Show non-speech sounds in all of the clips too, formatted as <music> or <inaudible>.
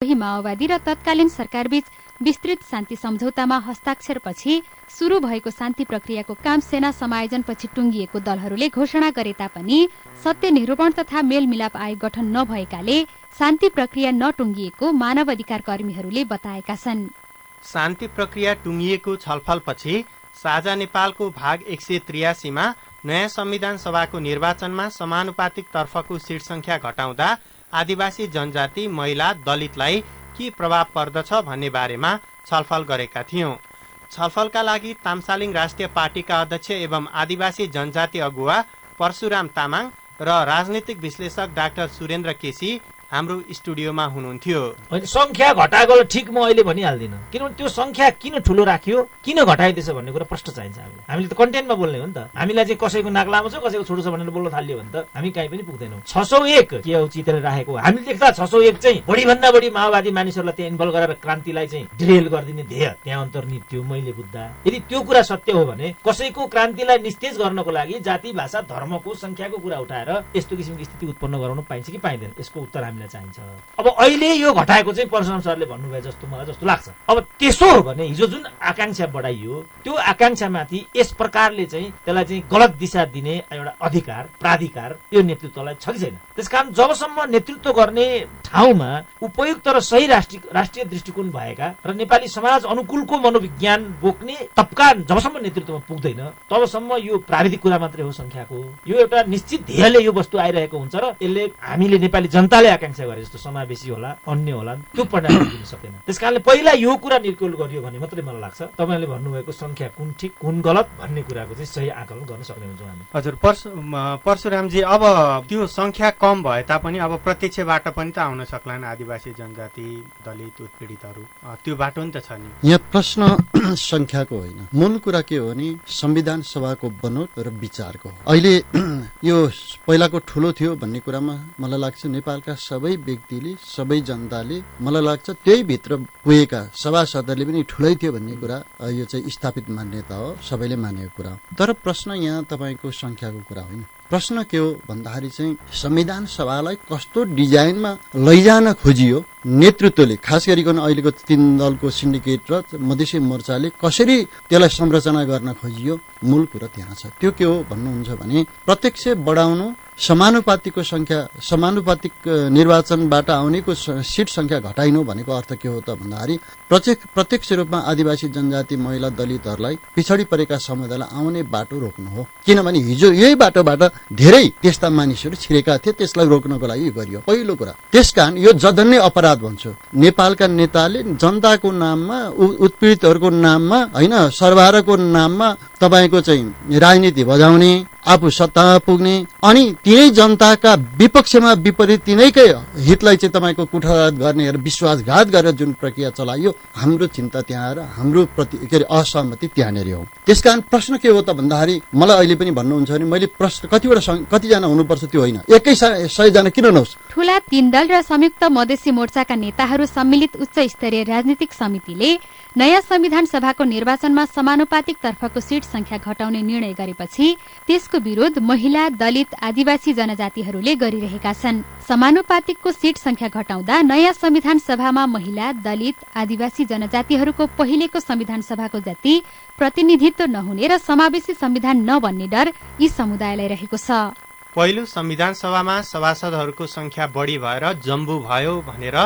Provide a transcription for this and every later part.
कोही माओवादी र तत्कालीन सरकारबीच विस्तृत शान्ति सम्झौतामा हस्ताक्षरपछि शुरू भएको शान्ति प्रक्रियाको काम सेना समायोजनपछि टुङ्गिएको दलहरूले घोषणा गरे तापनि सत्य निरूपण तथा मेलमिलाप आयोग गठन नभएकाले शान्ति प्रक्रिया नटुङ्गिएको मानव अधिकार कर्मीहरूले बताएका छन्। शान्ति प्रक्रिया टुङ्गिएको छलफलपछि साझा नेपालको भाग एक सय त्रियासीमा नयाँ संविधान सभाको निर्वाचनमा समानुपातिक तर्फको सिट संख्या घटाउँदा आदिवासी जनजाति महिला दलितलाई के प्रभाव पर्दछ भन्ने बारेमा छलफल गरेका थियौं। छलफलका लागि तामसालिङ राष्ट्रिय पार्टीका अध्यक्ष एवं आदिवासी जनजाति अगुवा परशुराम तामाङ र राजनीतिक विश्लेषक डाक्टर सुरेन्द्र केसी हाम्रो स्टुडियोमा हुनुहुन्थ्यो। होइन सङ्ख्या घटाएकोलाई ठिक म अहिले भनिहाल्दिनँ। किनभने त्यो सङ्ख्या किन ठुलो राखियो किन घटाइदिएछ भन्ने कुरा प्रश्न चाहिन्छ हामीले हामीले त कन्टेन्टमा बोल्ने हो नि त। हामीलाई चाहिँ कसैको नाक लामो छ कसैको छोटो छ भनेर बोल्न थाल्यो भने त हामी कहीँ पनि पुग्दैनौँ। छ सौ एक के हो चितेर राखेको? हामीले देख्दा छ सौ एक चाहिँ बढीभन्दा बढी माओवादी मानिसहरूलाई त्यहाँ इन्भल्भ गरेर क्रान्तिलाई चाहिँ डिरेल गरिदिने ध्येय त्यहाँ अन्तर्नित थियो मैले बुझ्दा। यदि त्यो कुरा सत्य हो भने कसैको क्रान्तिलाई निस्तेज गर्नको लागि जाति भाषा धर्मको संख्याको कुरा उठाएर यस्तो किसिमको स्थिति उत्पन्न गराउन पाइन्छ कि पाइँदैन यसको उत्तर हामीलाई चाहिन्छ। अब अहिले यो घटाएको चाहिँ परशुराम सरले भन्नुभयो जस्तो मलाई जस्तो लाग्छ। अब त्यसो हो भने हिजो जुन आकाङ्क्षा बढाइयो त्यो आकाङ्क्षामाथि यस प्रकारले चाहिँ त्यसलाई चाहिँ गलत दिशा दिने एउटा अधिकार प्राधिकार यो नेतृत्वलाई छ कि छैन? त्यसकारण जबसम्म नेतृत्व गर्ने ठाउँमा उपयुक्त र सही राष्ट्रिय राष्ट्रिय दृष्टिकोण भएका र नेपाली समाज अनुकूलको मनोविज्ञान बोक्ने तब्का जबसम्म नेतृत्वमा पुग्दैन तबसम्म यो प्राविधिक कुरा मात्रै हो संख्याको यो एउटा निश्चित ध्येयले यो वस्तु आइरहेको हुन्छ र यसले हामीले नेपाली जनताले आकाङ्क्षा गरे जस्तो समावेशी होला अन्य होला त्यो परिणाम <coughs> दिन सकेन। त्यस कारणले पहिला यो कुरा निर्कुल गरियो भने मात्रै मलाई लाग्छ। तपाईँले भन्नुभएको संख्या कुन ठिक कुन गलत भन्ने कुराको चाहिँ सही आकलन गर्न सक्ने हुन्छौँ हामी। हजुर परशु परशुरामजी अब त्यो संख्या कम भए तापनि अब प्रत्यक्षबाट पनि त आउन सक्लान् आदिवासी जनजाति दलित उत्पीडितहरू। त्यो बाटो नि त छ नि। यहाँ प्रश्न <coughs> संख्याको होइन। मूल कुरा के हो भने संविधान सभाको बनोट र विचारको अहिले <coughs> यो पहिलाको ठुलो थियो भन्ने कुरामा मलाई लाग्छ नेपालका सबै व्यक्तिले सबै जनताले मलाई लाग्छ त्यही भित्र पुगेका सभासदहरूले पनि ठुलै थियो भन्ने कुरा यो चाहिँ स्थापित मान्यता हो सबैले मानेको कुरा हो। तर प्रश्न यहाँ तपाईँको संख्याको कुरा होइन। प्रश्न के हो भन्दाखेरि चाहिँ संविधान सभालाई कस्तो डिजाइनमा लैजान खोजियो नेतृत्वले खास गरिकन अहिलेको तीन दलको सिन्डिकेट र मधेसी मोर्चाले कसरी त्यसलाई संरचना गर्न खोजियो मूल कुरो त्यहाँ छ। त्यो के हो भन्नुहुन्छ भने प्रत्यक्ष बढाउनु समानुपातिकको संख्या समानुपातिक निर्वाचनबाट आउनेको सिट संख्या घटाइनु भनेको अर्थ के हो त भन्दाखेरि प्रत्यक्ष प्रत्यक्ष रूपमा आदिवासी जनजाति महिला दलितहरूलाई पछाडि परेका समुदायलाई आउने बाटो रोक्नु हो। किनभने हिजो यही बाटोबाट धेरै त्यस्ता मानिसहरू छिरेका थिए त्यसलाई रोक्नको लागि गरियो। पहिलो कुरा त्यसकारण यो जघन्य अपराध भन्छु। नेपालका नेताले जनताको नाममा उत्पीडितहरूको नाममा होइन सर्वहाराको नाममा तपाईँको चाहिँ राजनीति बजाउने आफू सत्तामा पुग्ने अनि तिनै जनताका विपक्षमा विपरीत तिनैकै हितलाई चाहिँ तपाईँको कुठाराघात गर्ने र विश्वासघात गरेर जुन प्रक्रिया चलाइयो हाम्रो चिन्ता त्यहाँ आएर हाम्रो प्रति के अरे असहमति त्यहाँनिर हो। त्यसकारण प्रश्न के हो त भन्दाखेरि मलाई अहिले पनि भन्नुहुन्छ भने मैले प्रश्न कतिवटा कतिजना हुनुपर्छ त्यो होइन। एकै सयजना किन नहोस्? ठूला तीन दल र संयुक्त मधेसी मोर्चाका नेताहरू सम्मिलित उच्च स्तरीय राजनीतिक समितिले नयाँ संविधान सभाको निर्वाचनमा समानुपातिक तर्फको सीट संख्या घटाउने निर्णय गरेपछि त्यसको विरोध महिला दलित आदिवासी जनजातिहरूले गरिरहेका छन्। समानुपातिकको सीट संख्या घटाउँदा नयाँ संविधान सभामा महिला दलित आदिवासी जनजातिहरूको पहिलेको संविधान सभाको जति प्रतिनिधित्व नहुने र समावेशी संविधान नबन्ने डर यी समुदायलाई रहेको छ। पहिलो संविधान सभामा सभासदहरूको संख्या बढी भएर जम्बु भयो भनेर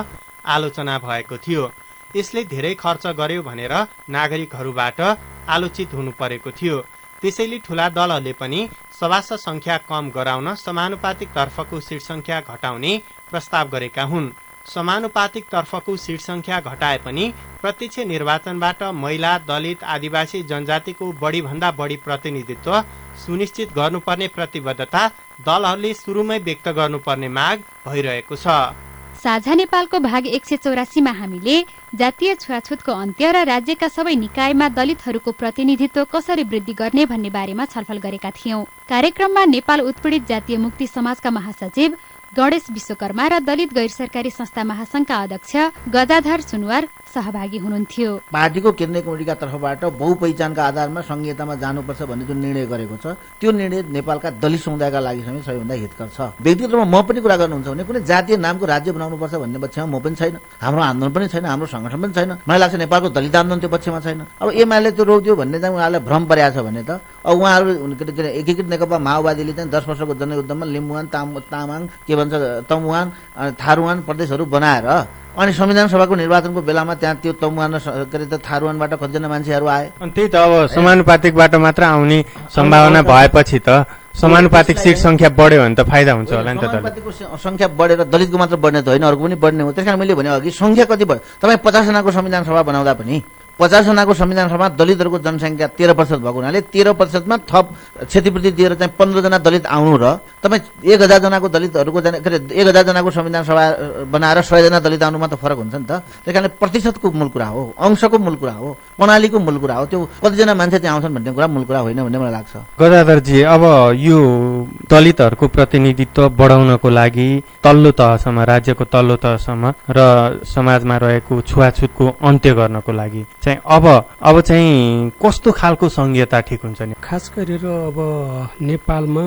आलोचना भएको थियो। यसले धेरै खर्च गर्यो भनेर नागरिकहरूबाट आलोचित हुनु परेको थियो। त्यसैले ठूला दलहरूले पनि सभासद संख्या कम गराउन समानुपातिक तर्फको सिट संख्या घटाउने प्रस्ताव गरेका हुन्। समानुपातिक तर्फको सिट संख्या घटाए पनि प्रत्यक्ष निर्वाचनबाट महिला दलित आदिवासी जनजातिको बढीभन्दा बढी प्रतिनिधित्व सुनिश्चित गर्नुपर्ने प्रतिबद्धता दलहरूले सुरुमै व्यक्त गर्नुपर्ने माग भइरहेको छ। साझा नेपालको भाग एक सय चौरासीमा हामीले जातीय छुवाछुतको अन्त्य र राज्यका सबै निकायमा दलितहरूको प्रतिनिधित्व कसरी वृद्धि गर्ने भन्ने बारेमा छलफल गरेका थियौं। कार्यक्रममा नेपाल उत्पीडित जातीय मुक्ति समाजका महासचिव गणेश विश्वकर्मा र दलित गैर सरकारी संस्था महासंघका अध्यक्ष गदाधर सुनवार सहभागी हुनुहुन्थ्यो। पार्टीको केन्द्रीय कमिटीका तर्फबाट बहुपहिचानका आधारमा संहितामा जानुपर्छ भन्ने जुन निर्णय गरेको छ त्यो निर्णय नेपालका दलित समुदायका लागि समेत सबैभन्दा हितकर छ। व्यक्तिगत रूपमा म पनि कुरा गर्नुहुन्छ भने कुनै जातीय नामको राज्य बनाउनुपर्छ भन्ने पक्षमा म पनि छैन। हाम्रो आन्दोलन पनि छैन हाम्रो संगठन पनि छैन। मलाई लाग्छ नेपालको दलित आन्दोलन त्यो पक्षमा छैन। अब एमाले त्यो रोक्यो भन्ने चाहिँ उहाँलाई भ्रम परेको छ भने त अब उहाँहरू एकीकृत नेकपा माओवादीले चाहिँ दस वर्षको जनयुद्धमा लिम्बुवान ताम तामाङ के भन्छ तमुवान थारुवान प्रदेशहरू बनाएर अनि संविधान सभाको निर्वाचनको बेलामा त्यहाँ त्यो तमुवान के अरे त थारुवानबाट कतिजना मान्छेहरू आए। अनि त्यही त अब समानुपातिकबाट मात्र आउने सम्भावना भएपछि त समानुपातिक सिट संख्या बढ्यो भने त फाइदा हुन्छ होला नि त दलित समानुपातिकको स- संख्या बढेर दलितको मात्र बढ्ने त होइन अर्को पनि बढ्ने हो। त्यस कारण मैले भने अघि संख्या कति भयो? तपाईँ पचासजनाको संविधान सभा बनाउँदा पनि पचासजनाको संविधान सभा दलितहरूको जनसङ्ख्या तेह्र प्रतिशत भएको हुनाले तेह्र प्रतिशतमा थप क्षतिपूर्ति दिएर चाहिँ पन्ध्रजना दलित आउनु र तपाईँ एक हजारजनाको दलितहरूको जाने के अरे एक हजारजनाको संविधान सभा बनाएर सयजना दलित आउनुमा त फरक हुन्छ नि त। त्यही कारणले प्रतिशतको मूल कुरा हो अंशको मूल कुरा हो प्रणालीको मूल कुरा हो त्यो कतिजना मान्छे त्यहाँ आउँछन् भन्ने कुरा मूल कुरा होइन भन्ने मलाई लाग्छ। गदाधरजी अब यो दलितहरूको प्रतिनिधित्व बढाउनको लागि तल्लो तहसम्म राज्यको तल्लो तहसम्म र समाजमा रहेको छुवाछुतको अन्त्य गर्नको लागि चाहिँ अब अब चाहिँ कस्तो खालको संहिता ठिक हुन्छ नि? खास गरेर अब नेपालमा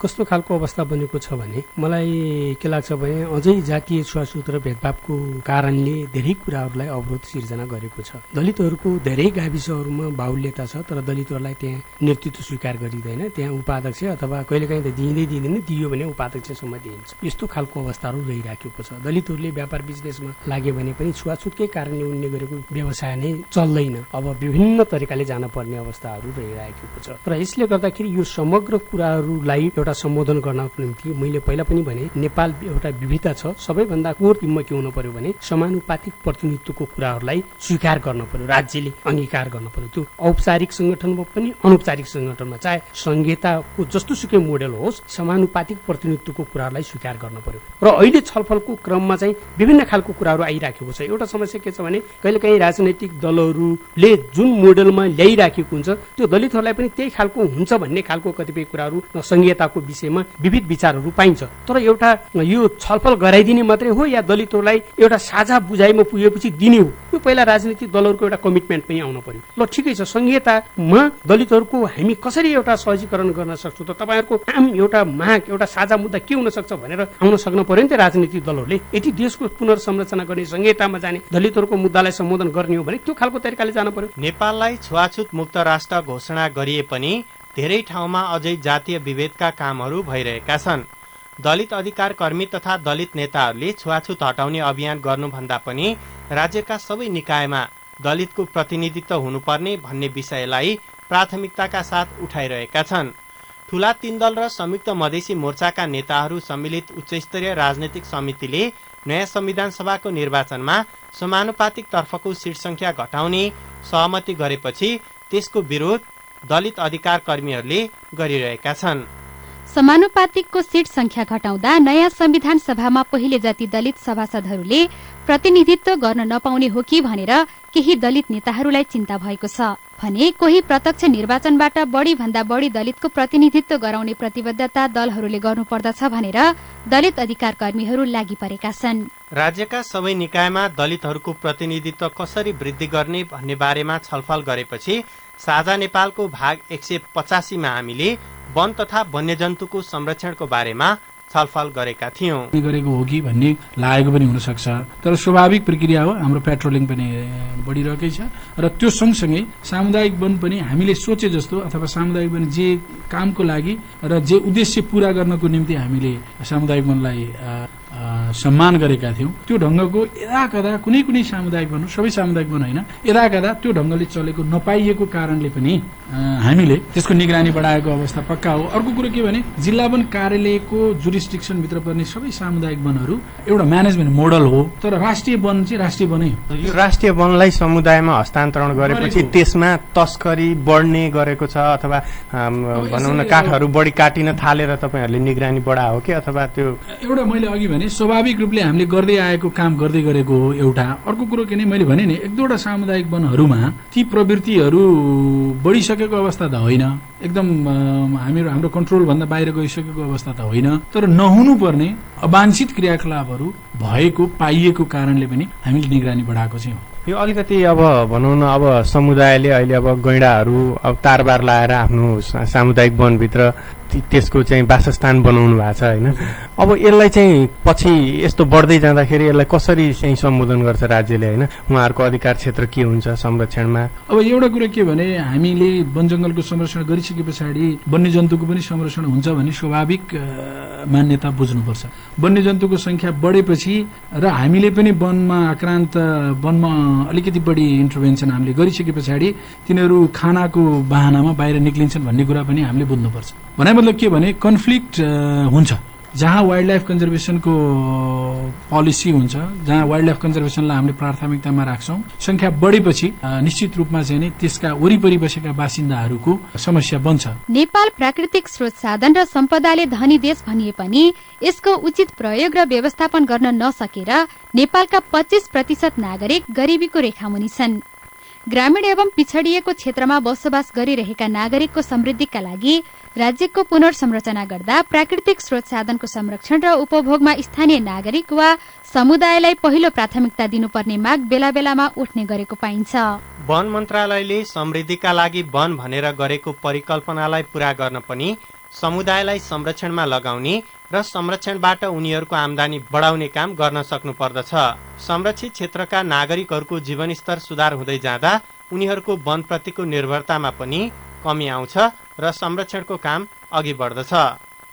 कस्तो खालको अवस्था बनेको छ भने मलाई के लाग्छ भने अझै जातीय छुवाछुत र भेदभावको कारणले धेरै कुराहरूलाई अवरोध सिर्जना गरेको छ। दलितहरूको धेरै गाविसहरूमा बाहुल्यता छ तर दलितहरूलाई त्यहाँ नेतृत्व स्वीकार गरिँदैन। त्यहाँ उपाध्यक्ष अथवा कहिलेकाहीँ त दिँदै दिँदैन दियो भने उपाध्यक्षसम्म दिइन्छ। यस्तो खालको अवस्थाहरू रहिराखेको छ। दलितहरूले व्यापार बिजनेसमा लाग्यो भने पनि छुवाछुतकै कारणले उनले गरेको व्यवसाय नै चल्दैन। अब विभिन्न तरिकाले जान पर्ने अवस्थाहरू रहिरहेको छ। र यसले गर्दाखेरि यो समग्र कुराहरूलाई एउटा सम्बोधन गर्नको निम्ति मैले पहिला पनि भने नेपाल एउटा विविधता छ। सबैभन्दा कोर टिममा के हुनु पर्यो भने समानुपातिक प्रतिनिधित्वको कुराहरूलाई स्वीकार गर्न पर्यो राज्यले अंगीकार गर्न पर्यो। त्यो औपचारिक संगठनमा पनि अनौपचारिक संगठनमा चाहे संहिताको जस्तो सुकै मोडेल होस् समानुपातिक प्रतिनिधित्वको कुराहरूलाई स्वीकार गर्न पर्यो। र अहिले छलफलको क्रममा चाहिँ विभिन्न खालको कुराहरू आइराखेको छ। एउटा समस्या के छ भने कहिलेकाहीँ राजनैतिक दलहरूले जुन मोडेलमा ल्याइराखेको हुन्छ त्यो दलितहरूलाई पनि त्यही खालको हुन्छ भन्ने खालको कतिपय कुराहरू संहिताको विषयमा विविध विचारहरू पाइन्छ। तर एउटा यो छलफल गराइदिने मात्रै हो या दलितहरूलाई एउटा साझा बुझाइमा पुगेपछि दिने हो यो पहिला राजनीतिक दलहरूको एउटा कमिटमेन्ट पनि आउन पर्यो। ल ठिकै छ संहितामा दलितहरूको हामी कसरी एउटा सहजीकरण गर्न सक्छौँ त तपाईँहरूको आम एउटा माग एउटा साझा मुद्दा के हुन सक्छ भनेर आउन सक्न पर्यो नि त राजनीतिक दलहरूले? यदि देशको पुनर्संरचना गर्ने संहितामा जाने दलितहरूको मुद्दालाई सम्बोधन गर्ने हो भने त्यो खालको तरिकाले जान पर्यो नेपाललाई छुवाछुत मुक्त राष्ट्र घोषणा गरिए पनि धेरै ठाउँमा अझै जातीय विभेदका कामहरू भइरहेका छन्। दलित अधिकार कर्मी तथा दलित नेताहरूले छुवाछुत हटाउने अभियान गर्नुभन्दा पनि राज्यका सबै निकायमा दलितको प्रतिनिधित्व हुनुपर्ने भन्ने विषयलाई प्राथमिकताका साथ उठाइरहेका छन्। ठूला तीन दल र संयुक्त मधेसी मोर्चाका नेताहरू सम्मिलित उच्चस्तरीय राजनैतिक समितिले नयाँ संविधान सभाको निर्वाचनमा समानुपातिक तर्फको सिट संख्या घटाउने सहमति गरेपछि त्यसको विरोध दलित अधिकार कर्मीहरूले गरिरहेका छन्। समानुपातिकको सीट संख्या घटाउँदा नयाँ संविधान सभामा पहिले जति दलित सभासदहरूले प्रतिनिधित्व गर्न नपाउने हो कि भनेर केही दलित नेताहरूलाई चिन्ता भएको छ। भने कोही प्रत्यक्ष निर्वाचनबाट बढ़ी भन्दा बढ़ी दलितको प्रतिनिधित्व गराउने प्रतिबद्धता दलहरूले गर्नुपर्दछ भनेर दलित अधिकार कर्मीहरू लागि परेका छन्। राज्यका सबै निकायमा दलितहरूको प्रतिनिधित्व कसरी वृद्धि गर्ने भन्ने बारेमा छलफल गरेपछि साझा नेपालको भाग एक सय पचासीमा हामीले वन तथा वन्यजन्तुको संरक्षणको बारेमा छलफल गरेका थियौं। गरेको हो कि भन्ने लागेको पनि हुनसक्छ। तर स्वाभाविक प्रक्रिया हो हाम्रो पेट्रोलिङ पनि बढिरहेकै छ। र त्यो सँगसँगै सामुदायिक वन पनि हामीले सोचे जस्तो अथवा सामुदायिक वन जे कामको लागि र जे उद्देश्य पूरा गर्नको निम्ति हामीले सामुदायिक वनलाई सम्मान गरेका थियौँ। त्यो ढङ्गको यदा कदा कुनै कुनै सामुदायिक वन हो, सबै सामुदायिक वन होइन। यदा कदा त्यो ढङ्गले चलेको नपाइएको कारणले पनि हामीले त्यसको निगरानी बढाएको अवस्था पक्का हो। अर्को कुरो के भने जिल्ला वन कार्यालयको जुरिस्टिक्सन भित्र पर्ने सबै सामुदायिक वनहरू एउटा म्यानेजमेन्ट मोडल हो। तर राष्ट्रिय वन चाहिँ राष्ट्रिय वनै हो। यो राष्ट्रिय वनलाई समुदायमा हस्तान्तरण गरेपछि। त्यसमा तस्करी बढ्ने गरेको छ अथवा भनौँ न काठहरू बढी काटिन थालेर तपाईँहरूले निगरानी बढायो कि अथवा त्यो एउटा मैले अघि भने स्वाभाविक रूपले हामीले गर्दै आएको काम गर्दै गरेको हो एउटा। अर्को कुरो के भने मैले भने नि एक दुईवटा सामुदायिक वनहरूमा ती प्रवृत्तिहरू बढिसकेको अवस्था त होइन। एकदम हामीहरू हाम्रो कन्ट्रोल भन्दा बाहिर गइसकेको अवस्था त होइन। तर नहुनु पर्ने अवांछित क्रियाकलापहरू भएको पाइएको कारणले पनि हामीले निगरानी बढाएको चाहिँ यो अलिकति अब भनौँ न अब समुदायले अहिले अब गैँडाहरू अब तारबार लाएर आफ्नो सामुदायिक वनभित्र त्यसको चाहिँ वासस्थान बनाउनु भएको छ होइन? अब यसलाई चाहिँ पछि यस्तो बढ्दै जाँदाखेरि यसलाई कसरी चाहिँ सम्बोधन गर्छ राज्यले होइन? उहाँहरूको अधिकार क्षेत्र के हुन्छ संरक्षणमा? अब एउटा कुरा के भने हामीले वन जङ्गलको संरक्षण गरिसके पछाडि वन्यजन्तुको पनि संरक्षण हुन्छ भन्ने स्वाभाविक मान्यता बुझ्नुपर्छ। वन्यजन्तुको संख्या बढेपछि र हामीले पनि वनमा आक्रान्त वनमा अलिकति बढी इन्टरभेन्सन हामीले गरिसके पछाडि तिनीहरू खानाको बाहनामा बाहिर निक्लिन्छन् भन्ने कुरा पनि हामीले बुझ्नुपर्छ। भनाइ मतलब के भने कन्फ्लिक्ट हुन्छ। जहाँ वाइल्ड लाइफ कन्जर्भेसनको पोलिसी हुन्छ जहाँ वाइल्ड लाइफ कन्जर्भेसनलाई हामीले प्राथमिकतामा राख्छौँ संख्या बढेपछि निश्चित रूपमा चाहिँ नि त्यसका वरिपरि बसेका बासिन्दाहरूको समस्या बन्छ। नेपाल प्राकृतिक स्रोत साधन र सम्पदाले धनी देश भनिए पनि यसको उचित प्रयोग र व्यवस्थापन गर्न नसकेर नेपालका पच्चीस प्रतिशत नागरिक गरिबीको रेखामुनि छन्। ग्रामीण एवं पिछडिएको क्षेत्रमा बसोबास गरिरहेका नागरिकको समृद्धिका लागि राज्यको पुनर्संरचना गर्दा प्राकृतिक स्रोत साधनको संरक्षण र उपभोगमा स्थानीय नागरिक वा समुदायलाई पहिलो प्राथमिकता दिनुपर्ने माग बेला बेलामा उठ्ने गरेको पाइन्छ। वन मन्त्रालयले समृद्धिका लागि वन भनेर गरेको परिकल्पनालाई पूरा गर्न पनि समुदायलाई संरक्षणमा लगाउने र संरक्षणबाट उनीहरूको आमदानी बढाउने काम गर्न सक्नु पर्दछ संरक्षित क्षेत्रका नागरिकहरूको जीवनस्तर सुधार हुँदै जाँदा उनीहरूको वनप्रतिको निर्भरतामा पनि कमी आउँछ र संरक्षणको काम अघि बढ्दछ।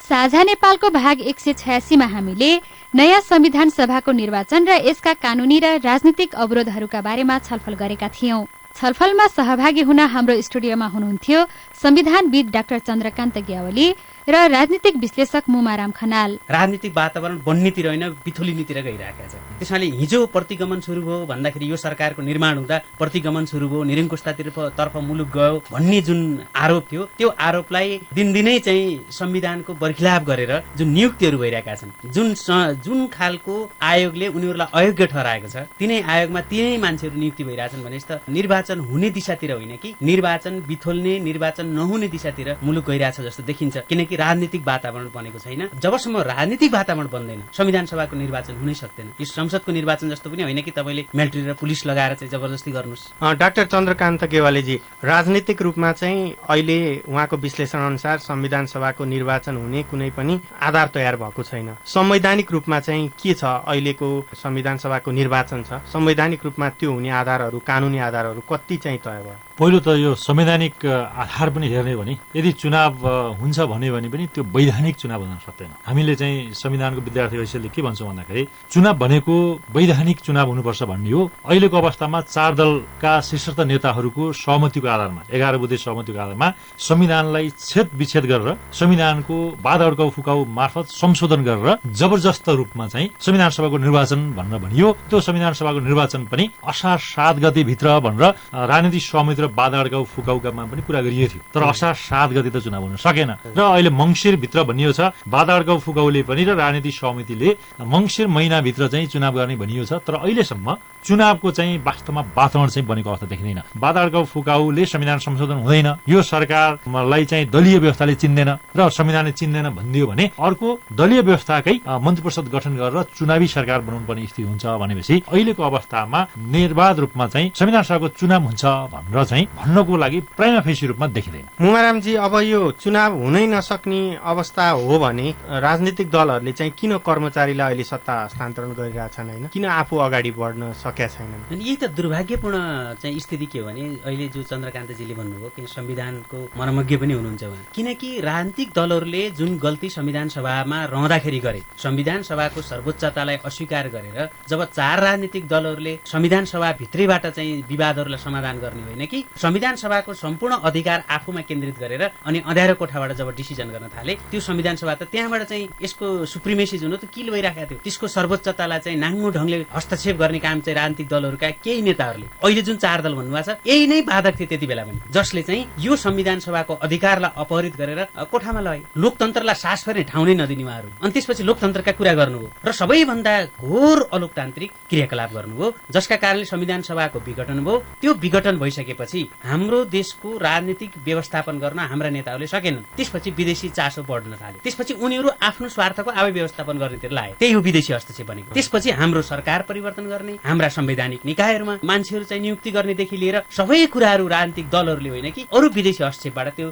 साझा नेपालको भाग एक सय छयासीमा हामीले नयाँ संविधान सभाको निर्वाचन र यसका कानूनी र राजनीतिक अवरोधहरूका बारेमा छलफल गरेका थियौं। छलफलमा सहभागी हुन हाम्रो स्टुडियोमा हुनुहुन्थ्यो। संविधानविद डाक्टर चन्द्रकान्त ग्यावली र राजनीतिक विश्लेषक मुमाराम खनाल। राजनीतिक वातावरण बन्नेतिर होइन बिथुलिनेतिर गइरहेका छ त्यसमाले हिजो प्रतिगमन सुरु भयो भन्दाखेरि यो सरकारको निर्माण हुँदा प्रतिगमन सुरु भयो निरङ्कुशतातिर तर्फ मुलुक गयो भन्ने जुन आरोप थियो त्यो आरोपलाई दिनदिनै चाहिँ संविधानको बर्खिलाप गरेर जुन नियुक्तिहरू भइरहेका छन् जुन जुन खालको आयोगले उनीहरूलाई अयोग्य ठहराएको छ तिनै आयोगमा तिनै मान्छेहरू नियुक्ति भइरहेछन् भने त निर्वाचन हुने दिशातिर होइन कि निर्वाचन बिथोल्ने निर्वाचन नहुने दिशातिर मुलुक गइरहेछ जस्तो देखिन्छ। किनकि राजनीतिक वातावरण बनेको छैन? जबसम्म राजनीतिक वातावरण बन्दैन संविधान सभाको निर्वाचन हुनै सक्दैन। यो संसदको निर्वाचन जस्तो पनि होइन कि तपाईँले मिलिट्री र पुलिस लगाएर चाहिँ जबरजस्ती गर्नुहोस्। डाक्टर चन्द्रकान्त गेवालीजी राजनीतिक रूपमा चाहिँ अहिले उहाँको विश्लेषण अनुसार संविधान सभाको निर्वाचन हुने कुनै पनि आधार तयार भएको छैन। संवैधानिक रूपमा चाहिँ के छ? अहिलेको संविधान सभाको निर्वाचन छ। संवैधानिक रूपमा त्यो हुने आधारहरू कानुनी आधारहरू कति चाहिँ तय भयो? पहिलो त यो संवैधानिक आधार पनि हेर्ने भने यदि चुनाव हुन्छ भन्यो भने पनि त्यो वैधानिक चुनाव हुन सक्दैन। हामीले चाहिँ संविधानको विद्यार्थी हैसियतले के भन्छौँ भन्दाखेरि चुनाव भनेको वैधानिक चुनाव हुनुपर्छ भन्ने हो। अहिलेको अवस्थामा चार दलका शीर्षस्थ नेताहरूको सहमतिको आधारमा एघार बुधे सहमतिको आधारमा संविधानलाई छेद विच्छेद गरेर संविधानको बाधा अड्काउ फुकाउ मार्फत संशोधन गरेर जबरजस्त रूपमा चाहिँ संविधान सभाको निर्वाचन भनेर भनियो। त्यो संविधान सभाको निर्वाचन पनि असार सात गते भित्र भनेर राजनीतिक सहमति र अड्काउ फुकाउकामा पनि कुरा गरिएको थियो। तर असार सात गते त चुनाव हुन सकेन। र अहिले मङ्सिर भित्र भनियो छ बाधा अड्काउ फुकाउले पनि र राजनीतिक सहमतिले मङ्सिर महिनाभित्र चाहिँ चुनाव गर्ने भनियो छ। तर अहिलेसम्म चुनावको चाहिँ वास्तवमा वातावरण चाहिँ बनेको अवस्था देखिँदैन। बाधा अड्काउ फुकाउले संविधान संशोधन हुँदैन। यो सरकारलाई चाहिँ दलीय व्यवस्थाले चिन्दैन र संविधानले चिन्दैन भनिदियो भने अर्को दलीय व्यवस्थाकै मन्त्री परिषद गठन गरेर चुनावी सरकार बनाउनु पर्ने स्थिति हुन्छ भनेपछि अहिलेको अवस्थामा निर्वाध रूपमा चाहिँ संविधान सभाको चुनाव हुन्छ भनेर चाहिँ भन्नको लागि प्राइमा फेसी रूपमा देखिँदैन। मुमारामजी अब यो चुनाव हुनै नसक्ने अवस्था हो भने राजनीतिक दलहरूले चाहिँ किन कर्मचारीलाई अहिले सत्ता हस्तान्तरण गरिरहेछन् होइन? किन आफू अगाडि बढ्न सकेका छैनन्? अनि यही त दुर्भाग्यपूर्ण चाहिँ स्थिति के हो भने अहिले जो चन्द्रकान्तजीले भन्नुभयो कि संविधानको मर्मज्ञ पनि हुनुहुन्छ उहाँ किनकि राजनीतिक दलहरूले जुन गल्ती संविधान सभामा रहँदाखेरि गरे संविधान सभाको सर्वोच्चतालाई अस्वीकार गरेर जब चार राजनीतिक दलहरूले संविधान सभा भित्रैबाट चाहिँ विवादहरूलाई समाधान गर्ने होइन कि संविधान सभाको सम्पूर्ण अधिकार आफूमा केन्द्रित गरेर अनि अँध्यारो कोठाबाट जब डिसिजन गर्न थाले त्यो संविधान सभा त त्यहाँबाट चाहिँ यसको सुप्रिमेसी जुन हो त्यो किल भइराखेको थियो। त्यसको सर्वोच्चतालाई चाहिँ नाङ्गो ढङ्गले हस्तक्षेप गर्ने काम चाहिँ राजनीतिक दलहरूका केही नेताहरूले अहिले जुन चार दल भन्नुभएको छ यही नै बाधक थियो त्यति बेला पनि जसले चाहिँ यो संविधान सभाको अधिकारलाई अपहरित गरेर कोठामा लगे लोकतन्त्रलाई सास फेर्ने ठाउँ नै नदिने उहाँहरू। अनि त्यसपछि लोकतन्त्रका कुरा गर्नुभयो र सबैभन्दा घोर अलोकतान्त्रिक क्रियाकलाप गर्नुभयो जसका कारणले संविधान सभाको विघटन भयो। त्यो विघटन भइसकेपछि भइसकेपछि हाम्रो देशको राजनीतिक व्यवस्थापन गर्न हाम्रा नेताहरूले सकेनन्। त्यसपछि विदेशी चासो बढ्न थाल्यो। त्यसपछि उनीहरू आफ्नो स्वार्थको आवाज व्यवस्थापन गर्नेतिर लाए त्यही हो विदेशी हस्तक्षेप भनेको। त्यसपछि हाम्रो सरकार परिवर्तन गर्ने हाम्रा संवैधानिक निकायहरूमा मान्छेहरू चाहिँ नियुक्ति गर्नेदेखि लिएर सबै कुराहरू राजनीतिक दलहरूले होइन कि अरू विदेशी हस्तक्षेपबाट त्यो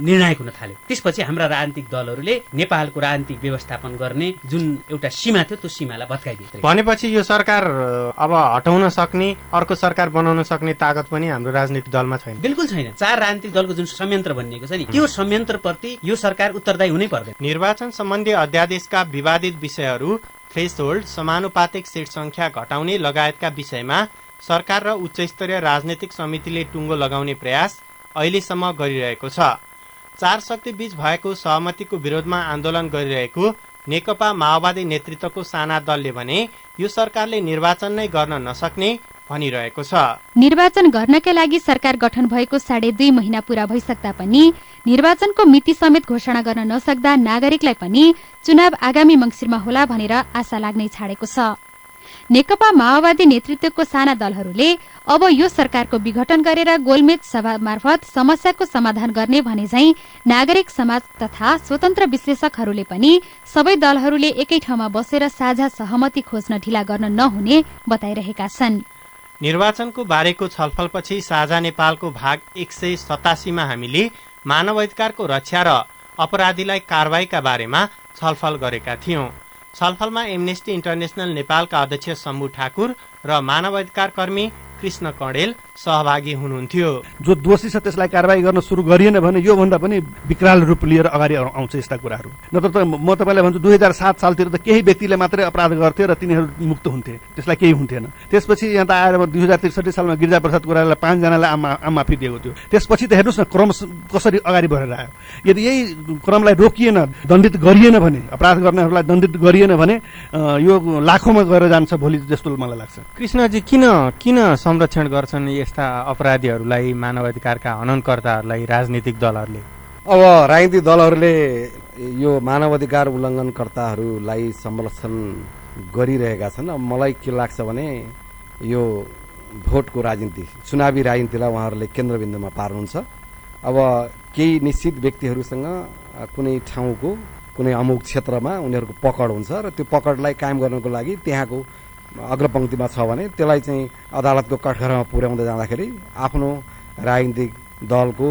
निर्णायक हुन थाल्यो। त्यसपछि हाम्रा राजनीतिक दलहरूले नेपालको राजनीतिक व्यवस्थापन गर्ने जुन एउटा सीमा थियो त्यो सीमालाई भत्काइदिए भनेपछि यो सरकार अब हटाउन सक्ने अर्को सरकार बनाउन सक्ने तागत पनि हाम्रो राजनीतिक दलमा छैन। बिल्कुल छैन। चार राजनीतिक दलको जुन संयन्त्र भनिएको छ नि त्यो संयन्त्रप्रति यो सरकार उत्तरदायी हुनै पर्दैन। निर्वाचन सम्बन्धी अध्यादेशका विवादित विषयहरू थ्रेसहोल्ड समानुपातिक सिट संख्या घटाउने लगायतका विषयमा सरकार र उच्च स्तरीय राजनैतिक समितिले टुङ्गो लगाउने प्रयास अहिलेसम्म गरिरहेको छ। चार शक्ति बीच भएको सहमतिको विरोधमा आन्दोलन गरिरहेको नेकपा माओवादी नेतृत्वको साना दलले भने यो सरकारले निर्वाचन नै गर्न नसक्ने भनिरहेको छ। निर्वाचन गर्नका लागि सरकार गठन भएको साढे दुई महिना पूरा भइसक्दा पनि निर्वाचनको मिति समेत घोषणा गर्न नसक्दा नागरिकलाई पनि चुनाव आगामी मंगिरमा होला भनेर आशा लाग्नै छाडेको छ। नेकपा माओवादी नेतृत्वको साना दलहरूले अब यो सरकारको विघटन गरेर गोलमेज सभा मार्फत समस्याको समाधान गर्ने भने झै नागरिक समाज तथा स्वतन्त्र विश्लेषकहरूले पनि सबै दलहरूले एकै ठाउँमा बसेर साझा सहमति खोज्न ढिला गर्न नहुने बताइरहेका छन्। निर्वाचनको बारेको छलफलपछि साझा नेपालको भाग एक सय सतासीमा हामीले मानवाधिकारको रक्षा र अपराधीलाई कारवाहीका बारेमा छलफल गरेका थियौं। छलफलमा एमनेस्टी इन्टरनेशनल नेपालका अध्यक्ष शम्भु ठाकुर र मानवाधिकार कर्मी कृष्ण कणेल सहभागी हुनुहुन्थ्यो। जो दोषी छ त्यसलाई कारवाही गर्न सुरु गरिएन भने योभन्दा पनि विकराल रूप लिएर अगाडि आउ- आउँछ यस्ता कुराहरू। नत्र त म तपाईँलाई भन्छु दुई हजार सात सालतिर त केही व्यक्तिले मात्रै अपराध गर्थे र तिनीहरू मुक्त हुन्थे। त्यसलाई केही हुन्थेन। त्यसपछि यहाँ त आएर दुई हजार त्रिसठी सालमा गिरिजा प्रसाद कोइरालालाई पाँचजनालाई आम आम माफी दिएको थियो। त्यसपछि त हेर्नुहोस् न क्रम स- कसरी अगाडि बढेर आयो। यदि यही क्रमलाई रोकिएन दण्डित गरिएन भने अपराध गर्नेहरूलाई दण्डित गरिएन भने यो लाखौँमा गएर जान्छ भोलि जस्तो मलाई लाग्छ। कृष्णजी किन किन संरक्षण गर्छन् यस्ता अपराधीहरूलाई मानवाधिकारका हननकर्ताहरूलाई राजनीतिक दलहरूले? अब राजनीतिक दलहरूले यो मानवाधिकार उल्लङ्घनकर्ताहरूलाई संरक्षण गरिरहेका छन्। अब मलाई के लाग्छ भने यो भोटको राजनीति चुनावी राजनीतिलाई उहाँहरूले केन्द्रबिन्दुमा पार्नुहुन्छ। अब केही निश्चित व्यक्तिहरूसँग कुनै ठाउँको कुनै अमुक क्षेत्रमा उनीहरूको पकड हुन्छ र त्यो पकडलाई कायम गर्नको लागि त्यहाँको अग्रपङ्क्तिमा छ भने त्यसलाई चाहिँ अदालतको कठघरामा पुर्याउँदै जाँदाखेरि आफ्नो राजनीतिक दलको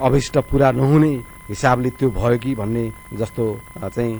अभिष्ट पुरा नहुने हिसाबले त्यो भयो कि भन्ने जस्तो चाहिँ